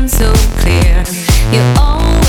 am so clear. You're all